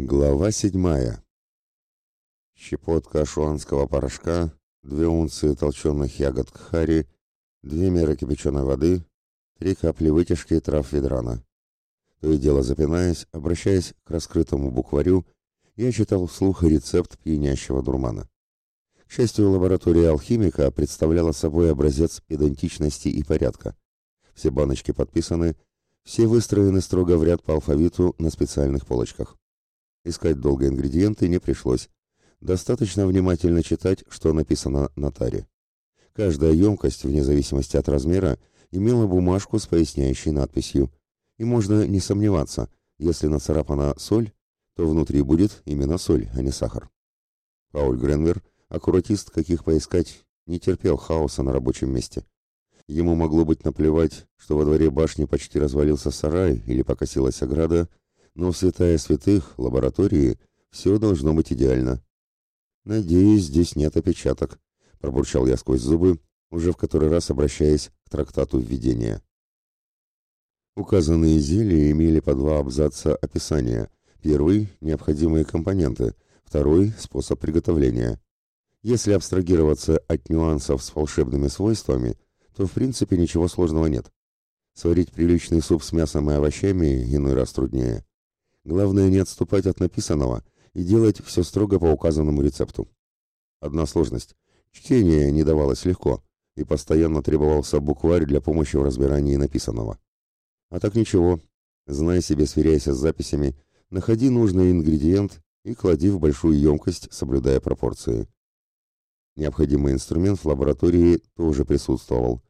Глава седьмая. Щепотка шуанского порошка, две унции толченых ягод кхари, две меры кипяченой воды, три капли вытяжки трав ведрана. То и дело запинаясь, обращаясь к раскрытому букварю, я читал вслух рецепт пьянящего дурмана. К счастью, лаборатория алхимика представляла собой образец педантичности и порядка. Все баночки подписаны, все выстроены строго в ряд по алфавиту на специальных полочках. Искать долго ингредиенты не пришлось. Достаточно внимательно читать, что написано на таре. Каждая емкость, вне зависимости от размера, имела бумажку с поясняющей надписью. И можно не сомневаться, если нацарапана соль, то внутри будет именно соль, а не сахар. Пауль Гренвер, аккуратист, каких поискать, не терпел хаоса на рабочем месте. Ему могло быть наплевать, что во дворе башни почти развалился сарай или покосилась ограда, но в святая святых, лаборатории, все должно быть идеально. «Надеюсь, здесь нет опечаток», — пробурчал я сквозь зубы, уже в который раз обращаясь к трактату введения. Указанные зелья имели по два абзаца описания. Первый — необходимые компоненты, второй — способ приготовления. Если абстрагироваться от нюансов с волшебными свойствами, то в принципе ничего сложного нет. Сварить приличный суп с мясом и овощами иной раз труднее. Главное не отступать от написанного и делать все строго по указанному рецепту. Одна сложность. Чтение не давалось легко, и постоянно требовался букварь для помощи в разбирании написанного. А так ничего. Знай себе, сверяйся с записями, находи нужный ингредиент и клади в большую емкость, соблюдая пропорции. Необходимый инструмент в лаборатории тоже присутствовал.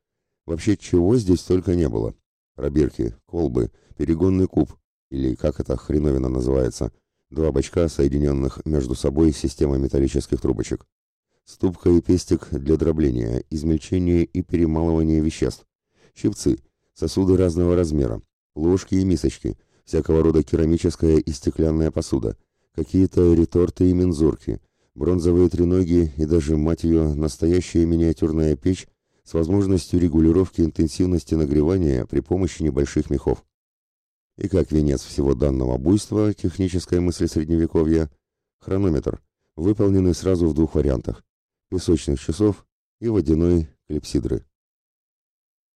Вообще, чего здесь только не было. Пробирки, колбы, перегонный куб, или как это хреновина называется, два бачка, соединенных между собой системой металлических трубочек. Ступка и пестик для дробления, измельчения и перемалывания веществ. Щипцы, сосуды разного размера, ложки и мисочки, всякого рода керамическая и стеклянная посуда, какие-то реторты и мензурки, бронзовые треноги и даже, мать ее, настоящая миниатюрная печь с возможностью регулировки интенсивности нагревания при помощи небольших мехов. И как венец всего данного буйства технической мысли средневековья, хронометр, выполненный сразу в двух вариантах – песочных часов и водяной клипсидры.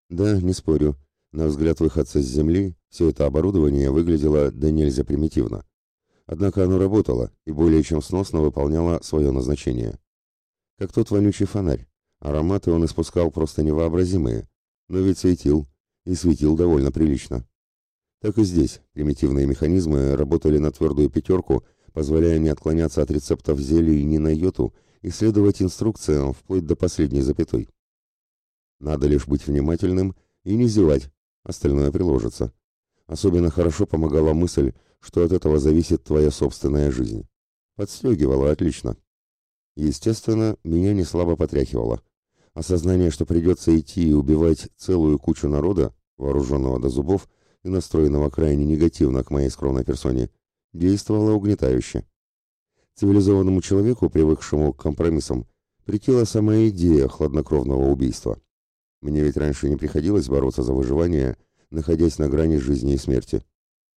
Да, не спорю, на взгляд выходца с Земли все это оборудование выглядело да нельзя примитивно. Однако оно работало и более чем сносно выполняло свое назначение. Как тот вонючий фонарь, ароматы он испускал просто невообразимые, но ведь светил, и светил довольно прилично. Так и здесь примитивные механизмы работали на твердую пятерку, позволяя не отклоняться от рецептов зелий ни на йоту и следовать инструкциям вплоть до последней запятой. Надо лишь быть внимательным и не зевать, остальное приложится. Особенно хорошо помогала мысль, что от этого зависит твоя собственная жизнь. Подстегивала отлично. Естественно, меня не слабо потряхивало. Осознание, что придется идти и убивать целую кучу народа, вооруженного до зубов, и настроенного крайне негативно к моей скромной персоне, действовала угнетающе. Цивилизованному человеку, привыкшему к компромиссам, притила сама идея хладнокровного убийства. Мне ведь раньше не приходилось бороться за выживание, находясь на грани жизни и смерти.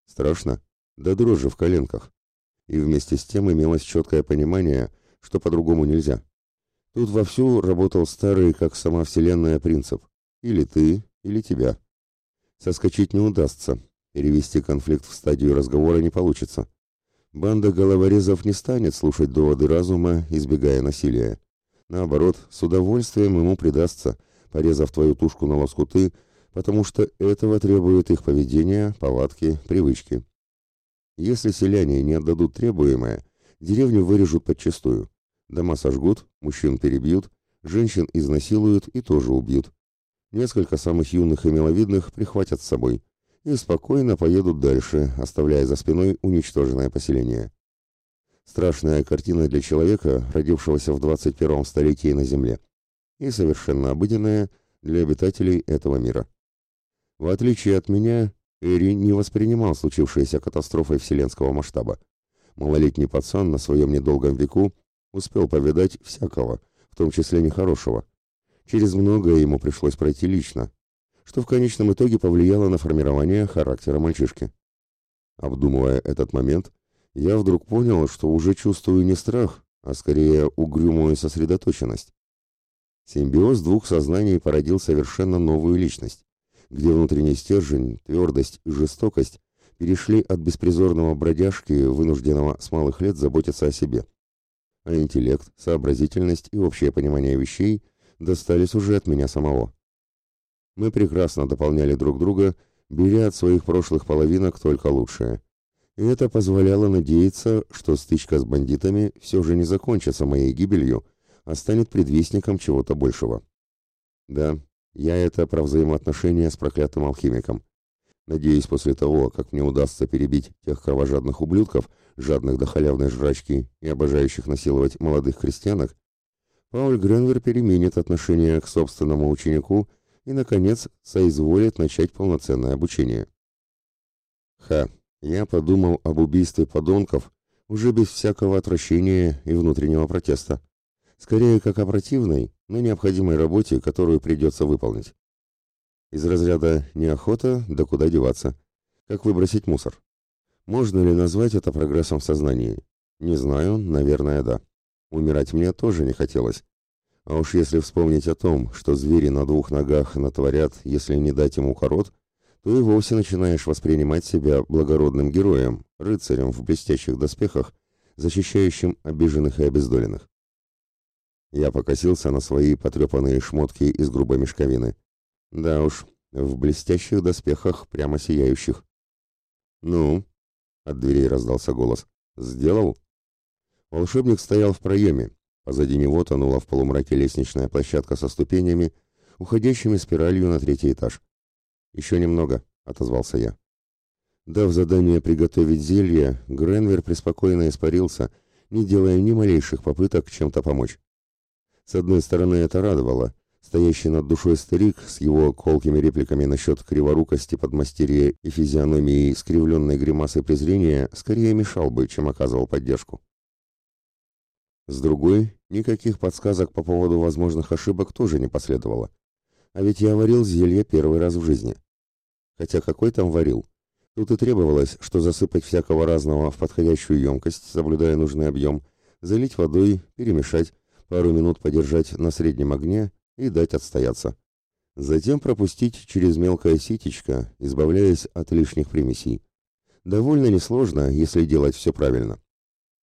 Страшно? Да дрожи в коленках. И вместе с тем имелось четкое понимание, что по-другому нельзя. Тут вовсю работал старый, как сама Вселенная, принцип. Или ты, или тебя. Соскочить не удастся, перевести конфликт в стадию разговора не получится. Банда головорезов не станет слушать доводы разума, избегая насилия. Наоборот, с удовольствием ему предастся, порезав твою тушку на лоскуты, потому что этого требует их поведение, повадки, привычки. Если селяне не отдадут требуемое, деревню вырежут подчистую. Дома сожгут, мужчин перебьют, женщин изнасилуют и тоже убьют. Несколько самых юных и миловидных прихватят с собой и спокойно поедут дальше, оставляя за спиной уничтоженное поселение. Страшная картина для человека, родившегося в 21 столетии на Земле, и совершенно обыденная для обитателей этого мира. В отличие от меня, Эри не воспринимал случившееся катастрофой вселенского масштаба. Малолетний пацан на своем недолгом веку успел повидать всякого, в том числе нехорошего, Через многое ему пришлось пройти лично, что в конечном итоге повлияло на формирование характера мальчишки. Обдумывая этот момент, я вдруг понял, что уже чувствую не страх, а скорее угрюмую сосредоточенность. Симбиоз двух сознаний породил совершенно новую личность, где внутренний стержень, твердость и жестокость перешли от беспризорного бродяжки, вынужденного с малых лет заботиться о себе. А интеллект, сообразительность и общее понимание вещей достались уже от меня самого. Мы прекрасно дополняли друг друга, беря от своих прошлых половинок только лучшее. И это позволяло надеяться, что стычка с бандитами все же не закончится моей гибелью, а станет предвестником чего-то большего. Да, я это про взаимоотношения с проклятым алхимиком. Надеюсь, после того, как мне удастся перебить тех кровожадных ублюдков, жадных до халявной жрачки и обожающих насиловать молодых крестьянок, Пауль Гренвер переменит отношение к собственному ученику и, наконец, соизволит начать полноценное обучение. Ха, я подумал об убийстве подонков уже без всякого отвращения и внутреннего протеста. Скорее, как о противной, но необходимой работе, которую придется выполнить. Из разряда неохота, да куда деваться. Как выбросить мусор? Можно ли назвать это прогрессом в сознании? Не знаю, наверное, да. Умирать мне тоже не хотелось. А уж если вспомнить о том, что звери на двух ногах натворят, если не дать ему корот, то и вовсе начинаешь воспринимать себя благородным героем, рыцарем в блестящих доспехах, защищающим обиженных и обездоленных. Я покосился на свои потрепанные шмотки из грубой мешковины. Да уж, в блестящих доспехах, прямо сияющих. «Ну?» — от дверей раздался голос. «Сделал?» Волшебник стоял в проеме. Позади него тонула в полумраке лестничная площадка со ступенями, уходящими спиралью на третий этаж. «Еще немного», — отозвался я. Дав задание приготовить зелье, Гренвер преспокойно испарился, не делая ни малейших попыток чем-то помочь. С одной стороны, это радовало. Стоящий над душой старик с его колкими репликами насчет криворукости подмастерья и физиономии скривленной гримасой презрения скорее мешал бы, чем оказывал поддержку. С другой, никаких подсказок по поводу возможных ошибок тоже не последовало. А ведь я варил зелье первый раз в жизни. Хотя какой там варил? Тут и требовалось, что засыпать всякого разного в подходящую емкость, соблюдая нужный объем, залить водой, перемешать, пару минут подержать на среднем огне и дать отстояться. Затем пропустить через мелкое ситечко, избавляясь от лишних примесей. Довольно несложно, если делать все правильно.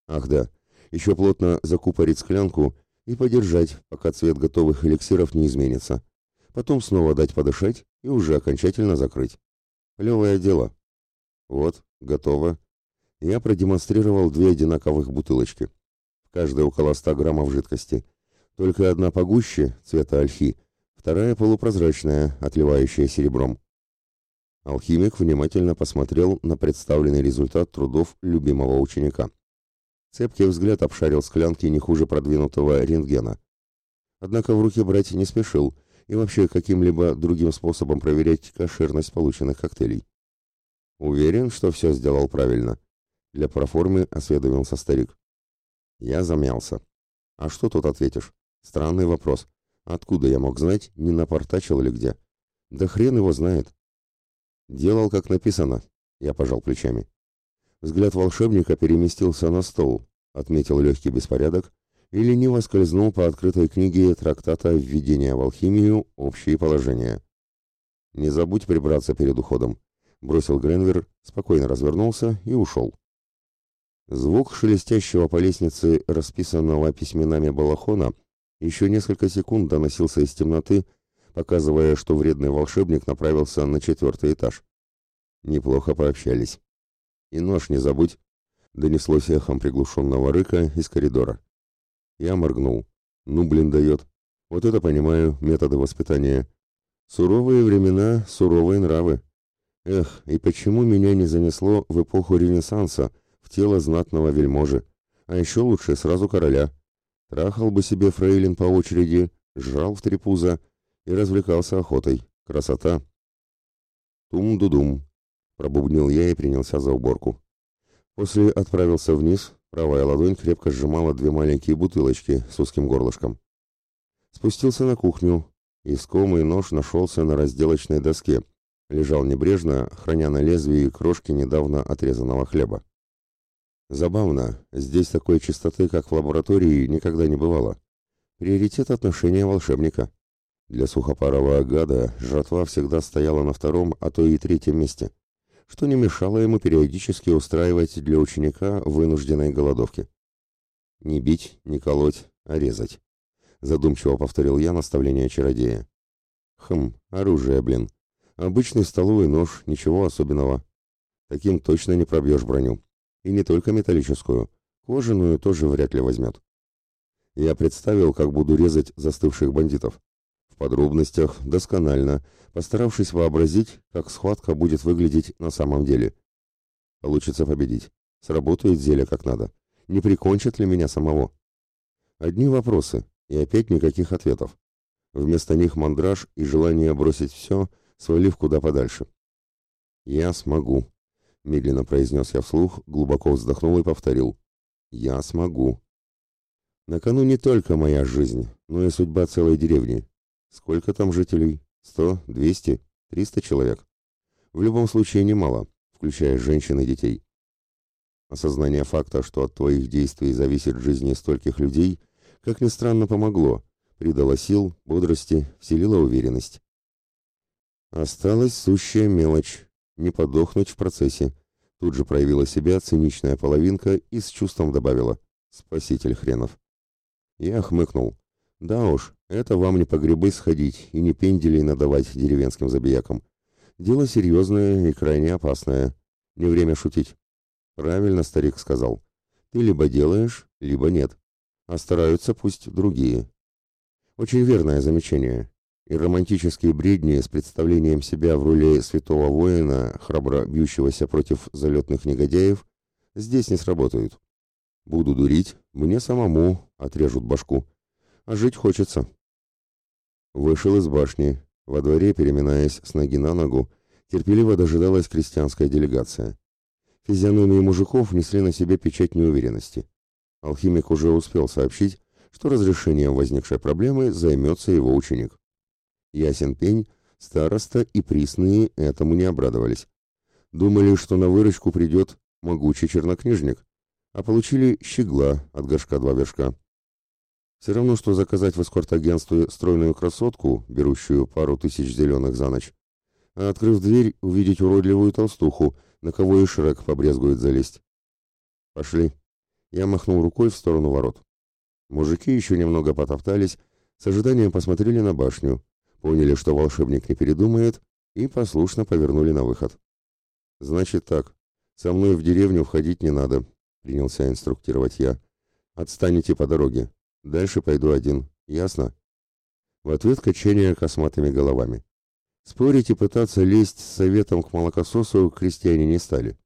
Ах да, еще плотно закупорить склянку и подержать, пока цвет готовых эликсиров не изменится. Потом снова дать подышать и уже окончательно закрыть. Левое дело. Вот, готово. Я продемонстрировал две одинаковых бутылочки каждая около 100 граммов жидкости. Только одна погуще, цвета ольхи, вторая полупрозрачная, отливающая серебром. Алхимик внимательно посмотрел на представленный результат трудов любимого ученика. Цепкий взгляд обшарил склянки не хуже продвинутого рентгена. Однако в руки брать не спешил и вообще каким-либо другим способом проверять кошерность полученных коктейлей. Уверен, что все сделал правильно. Для проформы осведомился старик. Я замялся. А что тут ответишь? Странный вопрос. Откуда я мог знать, не напортачил ли где? Да хрен его знает. Делал, как написано. Я пожал плечами. Взгляд волшебника переместился на стол, отметил легкий беспорядок и лениво скользнул по открытой книге трактата «Введение в алхимию. Общие положения». «Не забудь прибраться перед уходом», — бросил Гренвер, спокойно развернулся и ушел. Звук шелестящего по лестнице расписанного письменами балахона еще несколько секунд доносился из темноты, показывая, что вредный волшебник направился на четвертый этаж. Неплохо пообщались. «И нож не забудь», — донеслось эхом приглушенного рыка из коридора. Я моргнул. «Ну, блин, дает. Вот это понимаю, методы воспитания. Суровые времена, суровые нравы. Эх, и почему меня не занесло в эпоху Ренессанса, тело знатного вельможи, а еще лучше сразу короля. Трахал бы себе фрейлин по очереди, жрал в три пуза и развлекался охотой. Красота! Тум-дудум, пробубнил я и принялся за уборку. После отправился вниз, правая ладонь крепко сжимала две маленькие бутылочки с узким горлышком. Спустился на кухню, искомый нож нашелся на разделочной доске, лежал небрежно, храня на лезвии крошки недавно отрезанного хлеба. Забавно, здесь такой чистоты, как в лаборатории, никогда не бывало. Приоритет отношения волшебника. Для сухопарого гада жратва всегда стояла на втором, а то и третьем месте, что не мешало ему периодически устраивать для ученика вынужденной голодовки. «Не бить, не колоть, а резать», — задумчиво повторил я наставление чародея. «Хм, оружие, блин. Обычный столовый нож, ничего особенного. Таким точно не пробьешь броню. И не только металлическую, кожаную тоже вряд ли возьмет. Я представил, как буду резать застывших бандитов. Подробностях, досконально, постаравшись вообразить, как схватка будет выглядеть на самом деле. Получится победить. Сработает зелье как надо. Не прикончат ли меня самого? Одни вопросы, и опять никаких ответов. Вместо них мандраж и желание бросить все, свалив куда подальше. «Я смогу», медленно произнес я вслух, глубоко вздохнул и повторил. Я смогу. На кону не только моя жизнь, но и судьба целой деревни. Сколько там жителей? Сто, двести, триста человек. В любом случае немало, включая женщин и детей. Осознание факта, что от твоих действий зависит жизнь стольких людей, как ни странно, помогло, придало сил, бодрости, вселило уверенность. Осталась сущая мелочь не подохнуть в процессе. Тут же проявила себя циничная половинка и с чувством добавила «Спаситель хренов». Я хмыкнул. «Да уж, это вам не по грибы сходить и не пенделей надавать деревенским забиякам. Дело серьезное и крайне опасное. Не время шутить». «Правильно старик сказал. Ты либо делаешь, либо нет. А стараются пусть другие». Очень верное замечание и романтические бредни с представлением себя в роли святого воина, храбро бьющегося против залетных негодяев, здесь не сработают. Буду дурить, мне самому отрежут башку. А жить хочется. Вышел из башни. Во дворе, переминаясь с ноги на ногу, терпеливо дожидалась крестьянская делегация. Физиономии мужиков несли на себе печать неуверенности. Алхимик уже успел сообщить, что разрешением возникшей проблемы займется его ученик. Ясен пень, староста и присные этому не обрадовались. Думали, что на выручку придет могучий чернокнижник, а получили щегла от горшка два вершка. Все равно, что заказать в эскорт-агентстве стройную красотку, берущую пару тысяч зеленых за ночь, а, открыв дверь, увидеть уродливую толстуху, на кого и Шрек побрезгует залезть. «Пошли». Я махнул рукой в сторону ворот. Мужики еще немного потоптались, с ожиданием посмотрели на башню, поняли, что волшебник не передумает, и послушно повернули на выход. «Значит так, со мной в деревню входить не надо», — принялся инструктировать я. «Отстанете по дороге. Дальше пойду один. Ясно?» В ответ качение косматыми головами. Спорить и пытаться лезть с советом к молокососу крестьяне не стали.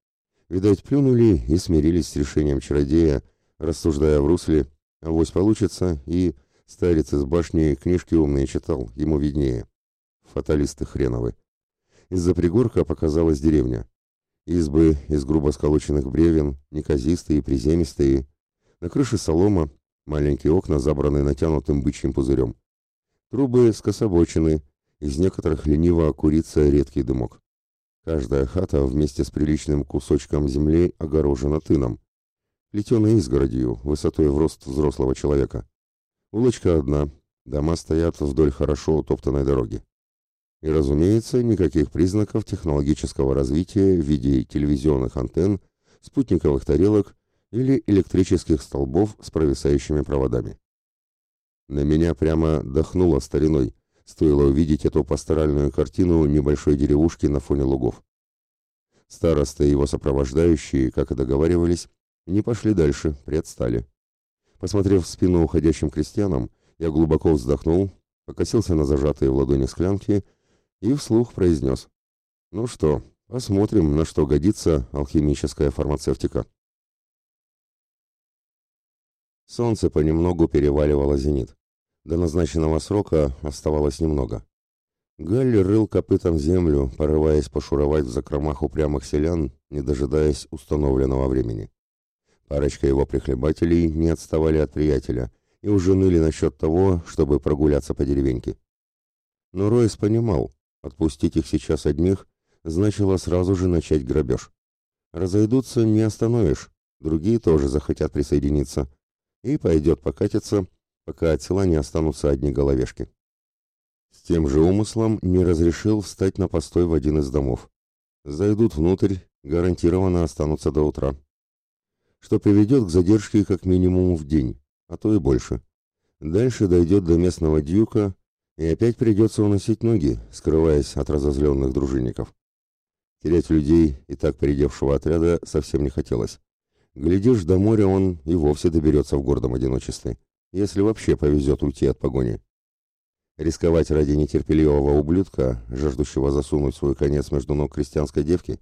Видать, плюнули и смирились с решением чародея, рассуждая в русле, авось получится, и Старец из башни книжки умные читал, ему виднее. Фаталисты хреновы. Из-за пригорка показалась деревня. Избы из грубо сколоченных бревен, неказистые, приземистые. На крыше солома, маленькие окна, забранные натянутым бычьим пузырем. Трубы скособочены, из некоторых лениво курится редкий дымок. Каждая хата вместе с приличным кусочком земли огорожена тыном. Плетеной изгородью, высотой в рост взрослого человека. Улочка одна, дома стоят вдоль хорошо утоптанной дороги. И, разумеется, никаких признаков технологического развития в виде телевизионных антенн, спутниковых тарелок или электрических столбов с провисающими проводами. На меня прямо дохнуло стариной, стоило увидеть эту пасторальную картину небольшой деревушки на фоне лугов. Староста и его сопровождающие, как и договаривались, не пошли дальше, предстали. Посмотрев в спину уходящим крестьянам, я глубоко вздохнул, покосился на зажатые в ладони склянки и вслух произнес. «Ну что, посмотрим, на что годится алхимическая фармацевтика». Солнце понемногу переваливало зенит. До назначенного срока оставалось немного. Галли рыл копытом землю, порываясь пошуровать в закромах упрямых селян, не дожидаясь установленного времени. Парочка его прихлебателей не отставали от приятеля и уже ныли насчет того, чтобы прогуляться по деревеньке. Но Ройс понимал, отпустить их сейчас одних значило сразу же начать грабеж. Разойдутся не остановишь, другие тоже захотят присоединиться, и пойдет покатиться, пока от села не останутся одни головешки. С тем же умыслом не разрешил встать на постой в один из домов. Зайдут внутрь, гарантированно останутся до утра. Что приведет к задержке как минимум в день, а то и больше. Дальше дойдет до местного дюка, и опять придется уносить ноги, скрываясь от разозленных дружинников. Терять людей, и так передевшего отряда, совсем не хотелось. Глядишь, до моря он и вовсе доберется в гордом одиночестве, если вообще повезет уйти от погони. Рисковать ради нетерпеливого ублюдка, жаждущего засунуть свой конец между ног крестьянской девки?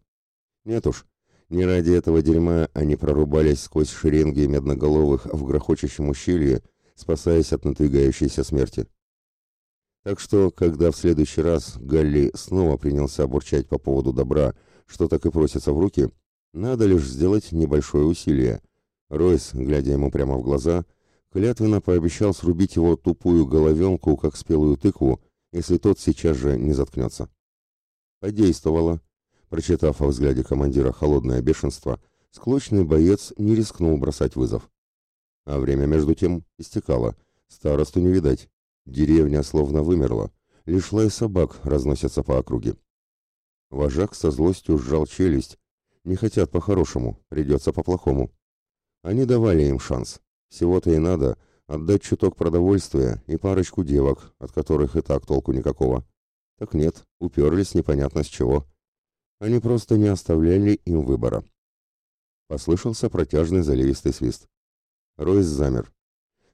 Нет уж, не ради этого дерьма они прорубались сквозь шеренги медноголовых в грохочущем ущелье, спасаясь от надвигающейся смерти. Так что, когда в следующий раз Галли снова принялся бурчать по поводу добра, что так и просится в руки, надо лишь сделать небольшое усилие. Ройс, глядя ему прямо в глаза, клятвенно пообещал срубить его тупую головенку, как спелую тыкву, если тот сейчас же не заткнется. Подействовало. Прочитав о взгляде командира холодное бешенство, склочный боец не рискнул бросать вызов. А время между тем истекало. Старосту не видать. Деревня словно вымерла, лишь лай собак разносятся по округе. Вожак со злостью сжал челюсть. Не хотят по-хорошему, придется по-плохому. Они давали им шанс. Всего-то и надо отдать чуток продовольствия и парочку девок, от которых и так толку никакого. Так нет, уперлись непонятно с чего. Они просто не оставляли им выбора. Послышался протяжный заливистый свист. Ройс замер.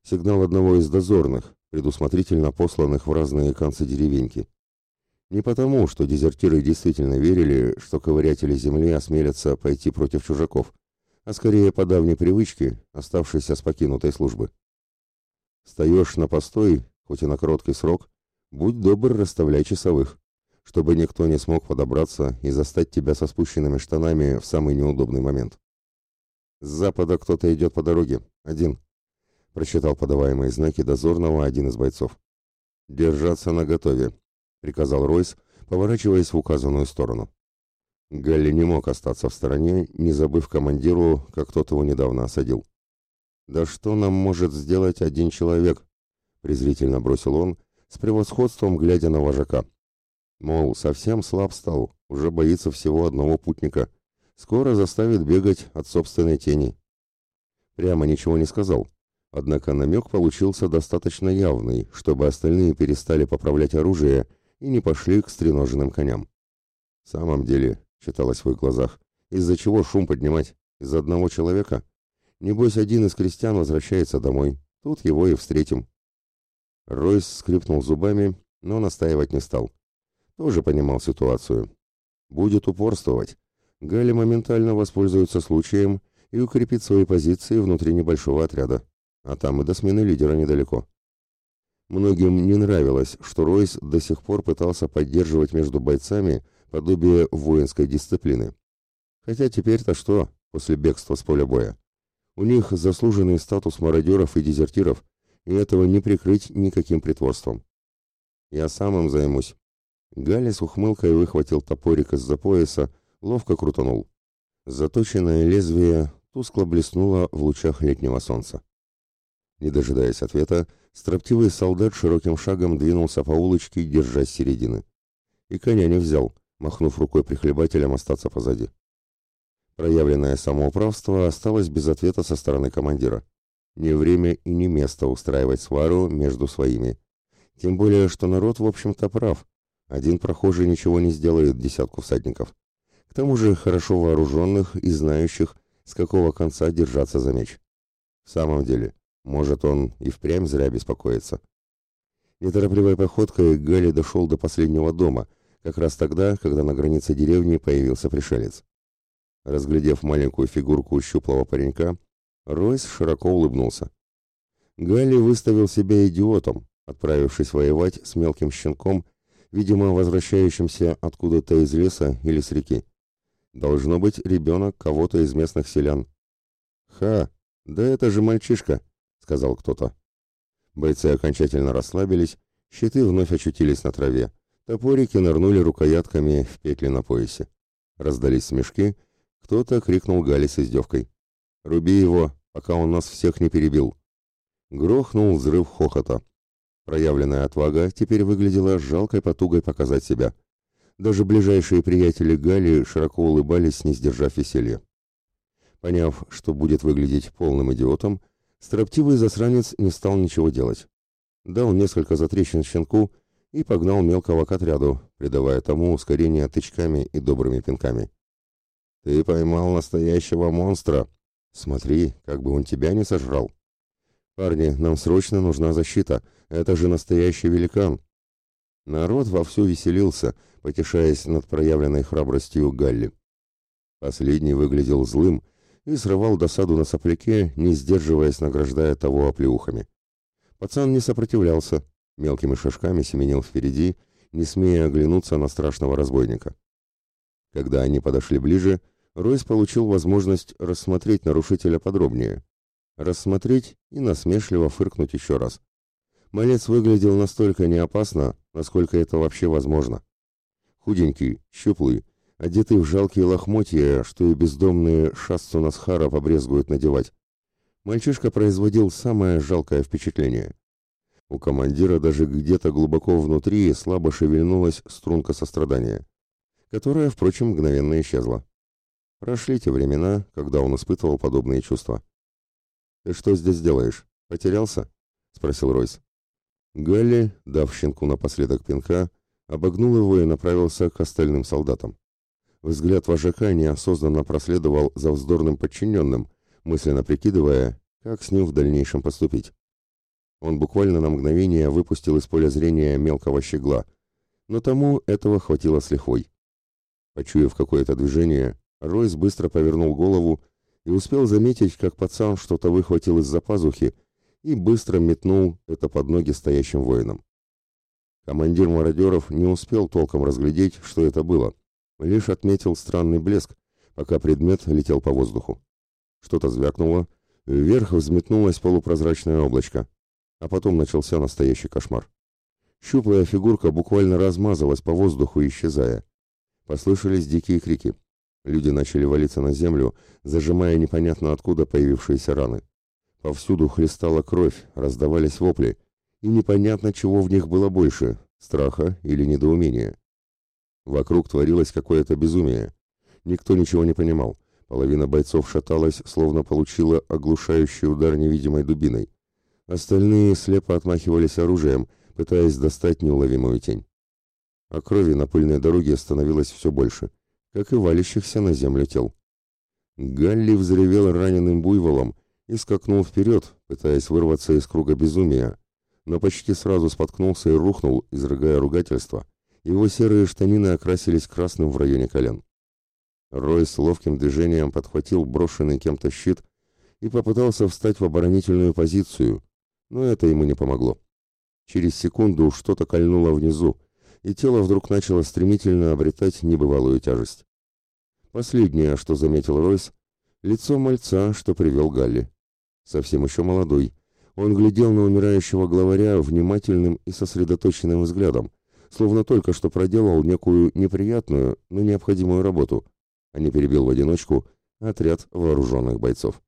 Сигнал одного из дозорных, предусмотрительно посланных в разные концы деревеньки. Не потому, что дезертиры действительно верили, что ковырятели земли осмелятся пойти против чужаков, а скорее по давней привычке, оставшейся с покинутой службы. Встаешь на постой, хоть и на короткий срок, будь добр, расставляй часовых, чтобы никто не смог подобраться и застать тебя со спущенными штанами в самый неудобный момент. С запада кто-то идет по дороге, один прочитал подаваемые знаки дозорного один из бойцов. «Держаться наготове», — приказал Ройс, поворачиваясь в указанную сторону. Галли не мог остаться в стороне, не забыв командиру, как тот его недавно осадил. «Да что нам может сделать один человек?» — презрительно бросил он, с превосходством глядя на вожака. Мол, совсем слаб стал, уже боится всего одного путника. Скоро заставит бегать от собственной тени. Прямо ничего не сказал, Однако намек получился достаточно явный, чтобы остальные перестали поправлять оружие и не пошли к стреноженным коням. В самом деле, читалось в их глазах, из-за чего шум поднимать? Из-за одного человека? Небось, один из крестьян возвращается домой. Тут его и встретим. Ройс скрипнул зубами, но настаивать не стал. Тоже понимал ситуацию. Будет упорствовать. Галя моментально воспользуется случаем и укрепит свои позиции внутри небольшого отряда а там и до смены лидера недалеко. Многим не нравилось, что Ройс до сих пор пытался поддерживать между бойцами подобие воинской дисциплины. Хотя теперь-то что, после бегства с поля боя? У них заслуженный статус мародеров и дезертиров, и этого не прикрыть никаким притворством. Я сам им займусь. Галя с ухмылкой выхватил топорик из-за пояса, ловко крутанул. Заточенное лезвие тускло блеснуло в лучах летнего солнца. Не дожидаясь ответа, строптивый солдат широким шагом двинулся по улочке, держась середины. И коня не взял, махнув рукой прихлебателям остаться позади. Проявленное самоуправство осталось без ответа со стороны командира. Не время и не место устраивать свару между своими. Тем более, что народ, в общем-то, прав. Один прохожий ничего не сделает десятку всадников. К тому же хорошо вооруженных и знающих, с какого конца держаться за меч. В самом деле, может, он и впрямь зря беспокоится. Неторопливой походкой Галли дошел до последнего дома, как раз тогда, когда на границе деревни появился пришелец. Разглядев маленькую фигурку щуплого паренька, Ройс широко улыбнулся. Галли выставил себя идиотом, отправившись воевать с мелким щенком, видимо, возвращающимся откуда-то из леса или с реки. Должно быть ребенок кого-то из местных селян. «Ха! Да это же мальчишка!» Сказал кто-то. Бойцы окончательно расслабились, щиты вновь очутились на траве. Топорики нырнули рукоятками в петли на поясе. Раздались смешки, кто-то крикнул Гали с издевкой. Руби его, пока он нас всех не перебил. Грохнул взрыв хохота. Проявленная отвага теперь выглядела жалкой потугой показать себя. Даже ближайшие приятели Гали широко улыбались, не сдержав веселья. Поняв, что будет выглядеть полным идиотом, строптивый засранец не стал ничего делать. Дал несколько затрещин щенку и погнал мелкого к отряду, придавая тому ускорение тычками и добрыми пинками. «Ты поймал настоящего монстра! Смотри, как бы он тебя не сожрал!» «Парни, нам срочно нужна защита! Это же настоящий великан!» Народ вовсю веселился, потешаясь над проявленной храбростью Галли. Последний выглядел злым и срывал досаду на сопляке, не сдерживаясь, награждая того оплеухами. Пацан не сопротивлялся, мелкими шажками семенил впереди, не смея оглянуться на страшного разбойника. Когда они подошли ближе, Ройс получил возможность рассмотреть нарушителя подробнее. Рассмотреть и насмешливо фыркнуть еще раз. Малец выглядел настолько неопасно, насколько это вообще возможно. Худенький, щуплый, одетый в жалкие лохмотья, что и бездомные шассу Насхара побрезгуют надевать. Мальчишка производил самое жалкое впечатление. У командира даже где-то глубоко внутри слабо шевельнулась струнка сострадания, которая, впрочем, мгновенно исчезла. Прошли те времена, когда он испытывал подобные чувства. «Ты что здесь делаешь? Потерялся?» — спросил Ройс. Галли, дав щенку напоследок пинка, обогнул его и направился к остальным солдатам. Взгляд вожака неосознанно проследовал за вздорным подчиненным, мысленно прикидывая, как с ним в дальнейшем поступить. Он буквально на мгновение выпустил из поля зрения мелкого щегла, но тому этого хватило с лихвой. Почуяв какое-то движение, Ройс быстро повернул голову и успел заметить, как пацан что-то выхватил из-за пазухи и быстро метнул это под ноги стоящим воинам. Командир мародеров не успел толком разглядеть, что это было, лишь отметил странный блеск, пока предмет летел по воздуху. Что-то звякнуло, вверх взметнулось полупрозрачное облачко, а потом начался настоящий кошмар. Щуплая фигурка буквально размазалась по воздуху, исчезая. Послышались дикие крики. Люди начали валиться на землю, зажимая непонятно откуда появившиеся раны. Повсюду хлестала кровь, раздавались вопли, и непонятно, чего в них было больше – страха или недоумения. Вокруг творилось какое-то безумие. Никто ничего не понимал. Половина бойцов шаталась, словно получила оглушающий удар невидимой дубиной. Остальные слепо отмахивались оружием, пытаясь достать неуловимую тень. А крови на пыльной дороге становилось все больше, как и валящихся на землю тел. Галли взревел раненым буйволом и скакнул вперед, пытаясь вырваться из круга безумия, но почти сразу споткнулся и рухнул, изрыгая ругательство, его серые штанины окрасились красным в районе колен. Рой с ловким движением подхватил брошенный кем-то щит и попытался встать в оборонительную позицию, но это ему не помогло. Через секунду что-то кольнуло внизу, и тело вдруг начало стремительно обретать небывалую тяжесть. Последнее, что заметил Ройс, лицо мальца, что привел Галли. Совсем еще молодой. Он глядел на умирающего главаря внимательным и сосредоточенным взглядом, словно только что проделал некую неприятную, но необходимую работу, а не перебил в одиночку отряд вооруженных бойцов.